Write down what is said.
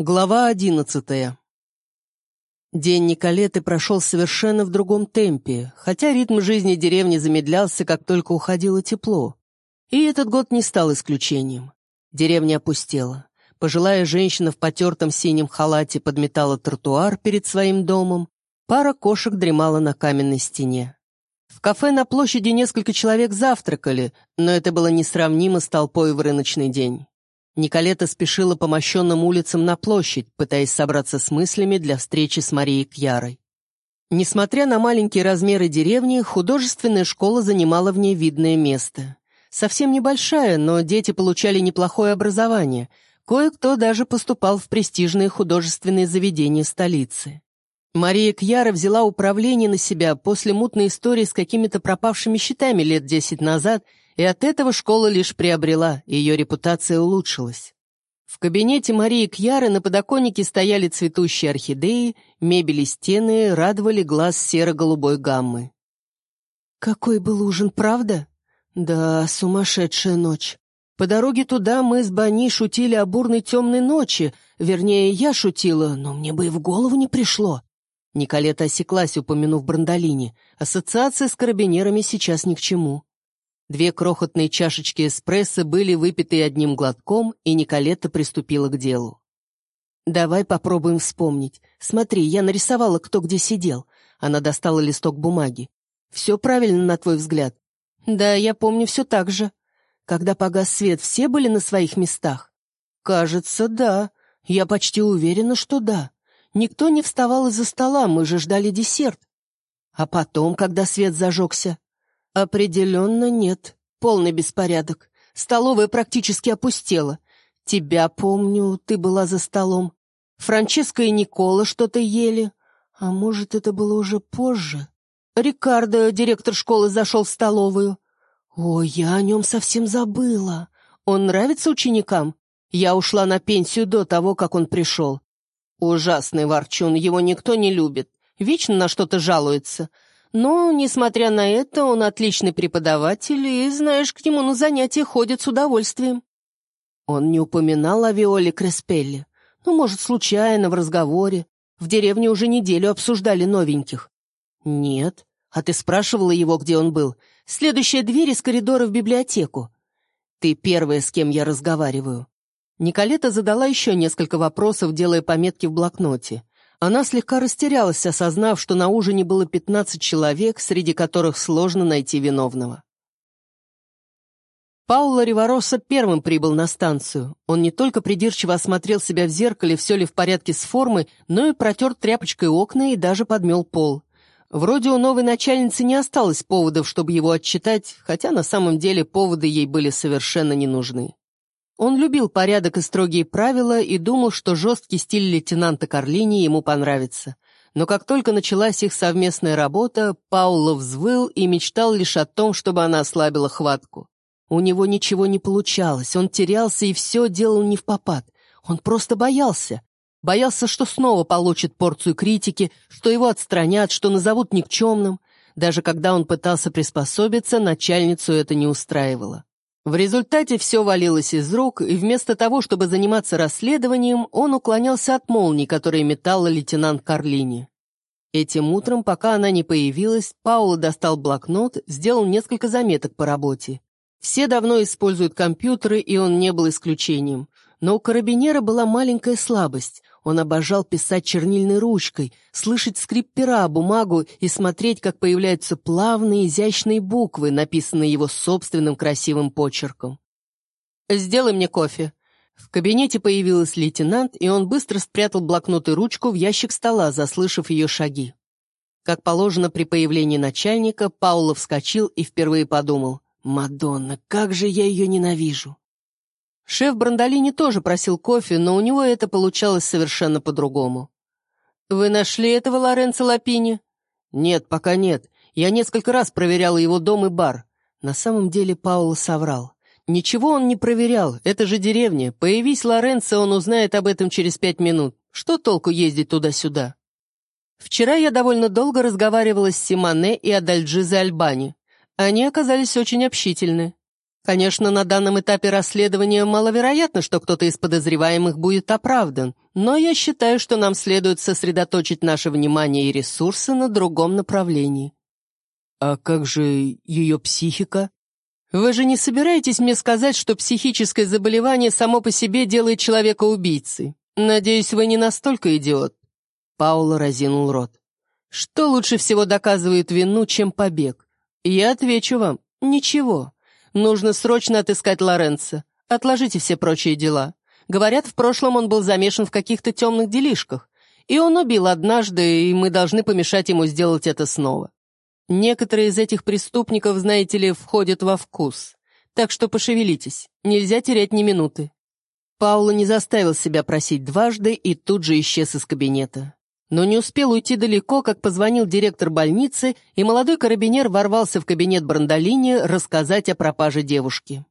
Глава одиннадцатая. День Николеты прошел совершенно в другом темпе, хотя ритм жизни деревни замедлялся, как только уходило тепло. И этот год не стал исключением. Деревня опустела. Пожилая женщина в потертом синем халате подметала тротуар перед своим домом, пара кошек дремала на каменной стене. В кафе на площади несколько человек завтракали, но это было несравнимо с толпой в рыночный день. Николета спешила по мощенным улицам на площадь, пытаясь собраться с мыслями для встречи с Марией Кьярой. Несмотря на маленькие размеры деревни, художественная школа занимала в ней видное место. Совсем небольшая, но дети получали неплохое образование. Кое-кто даже поступал в престижные художественные заведения столицы. Мария Кьяра взяла управление на себя после мутной истории с какими-то пропавшими счетами лет десять назад и от этого школа лишь приобрела, ее репутация улучшилась. В кабинете Марии Кьяры на подоконнике стояли цветущие орхидеи, мебель и стены радовали глаз серо-голубой гаммы. «Какой был ужин, правда?» «Да, сумасшедшая ночь. По дороге туда мы с Бани шутили о бурной темной ночи, вернее, я шутила, но мне бы и в голову не пришло». Николета осеклась, упомянув Брандолини. Ассоциация с карабинерами сейчас ни к чему. Две крохотные чашечки эспрессо были выпиты одним глотком, и Николетта приступила к делу. «Давай попробуем вспомнить. Смотри, я нарисовала, кто где сидел». Она достала листок бумаги. «Все правильно, на твой взгляд?» «Да, я помню все так же. Когда погас свет, все были на своих местах?» «Кажется, да. Я почти уверена, что да. Никто не вставал из-за стола, мы же ждали десерт. А потом, когда свет зажегся, «Определенно нет. Полный беспорядок. Столовая практически опустела. Тебя помню, ты была за столом. Франческа и Никола что-то ели. А может, это было уже позже? Рикардо, директор школы, зашел в столовую. О, я о нем совсем забыла. Он нравится ученикам? Я ушла на пенсию до того, как он пришел. Ужасный ворчун, его никто не любит. Вечно на что-то жалуется. Но, несмотря на это, он отличный преподаватель, и, знаешь, к нему на занятия ходят с удовольствием. Он не упоминал о Виоле Креспелли. Ну, может, случайно, в разговоре. В деревне уже неделю обсуждали новеньких. Нет. А ты спрашивала его, где он был? Следующая дверь из коридора в библиотеку. Ты первая, с кем я разговариваю. Николета задала еще несколько вопросов, делая пометки в блокноте. Она слегка растерялась, осознав, что на ужине было 15 человек, среди которых сложно найти виновного. Пауло Ривароса первым прибыл на станцию. Он не только придирчиво осмотрел себя в зеркале, все ли в порядке с формой, но и протер тряпочкой окна и даже подмел пол. Вроде у новой начальницы не осталось поводов, чтобы его отчитать, хотя на самом деле поводы ей были совершенно не нужны. Он любил порядок и строгие правила и думал, что жесткий стиль лейтенанта Карлини ему понравится. Но как только началась их совместная работа, Пауло взвыл и мечтал лишь о том, чтобы она ослабила хватку. У него ничего не получалось, он терялся и все делал не в попад. Он просто боялся. Боялся, что снова получит порцию критики, что его отстранят, что назовут никчемным. Даже когда он пытался приспособиться, начальницу это не устраивало. В результате все валилось из рук, и вместо того, чтобы заниматься расследованием, он уклонялся от молний, которые метала лейтенант Карлини. Этим утром, пока она не появилась, Паула достал блокнот, сделал несколько заметок по работе. Все давно используют компьютеры, и он не был исключением. Но у карабинера была маленькая слабость. Он обожал писать чернильной ручкой, слышать скрип пера о бумагу и смотреть, как появляются плавные, изящные буквы, написанные его собственным красивым почерком. «Сделай мне кофе». В кабинете появилась лейтенант, и он быстро спрятал блокнот и ручку в ящик стола, заслышав ее шаги. Как положено при появлении начальника, Пауло вскочил и впервые подумал, «Мадонна, как же я ее ненавижу!» Шеф Брандолини тоже просил кофе, но у него это получалось совершенно по-другому. «Вы нашли этого Лоренцо Лапини?» «Нет, пока нет. Я несколько раз проверял его дом и бар». На самом деле Пауло соврал. «Ничего он не проверял, это же деревня. Появись Лоренцо, он узнает об этом через пять минут. Что толку ездить туда-сюда?» Вчера я довольно долго разговаривала с Симоне и Адальджизе Альбани. Они оказались очень общительны. Конечно, на данном этапе расследования маловероятно, что кто-то из подозреваемых будет оправдан, но я считаю, что нам следует сосредоточить наше внимание и ресурсы на другом направлении. А как же ее психика? Вы же не собираетесь мне сказать, что психическое заболевание само по себе делает человека убийцей? Надеюсь, вы не настолько идиот. Паула разинул рот. Что лучше всего доказывает вину, чем побег? Я отвечу вам, ничего. Нужно срочно отыскать Лоренца. Отложите все прочие дела. Говорят, в прошлом он был замешан в каких-то темных делишках. И он убил однажды, и мы должны помешать ему сделать это снова. Некоторые из этих преступников, знаете ли, входят во вкус. Так что пошевелитесь, нельзя терять ни минуты». Паула не заставил себя просить дважды и тут же исчез из кабинета. Но не успел уйти далеко, как позвонил директор больницы, и молодой карабинер ворвался в кабинет Брандолини рассказать о пропаже девушки.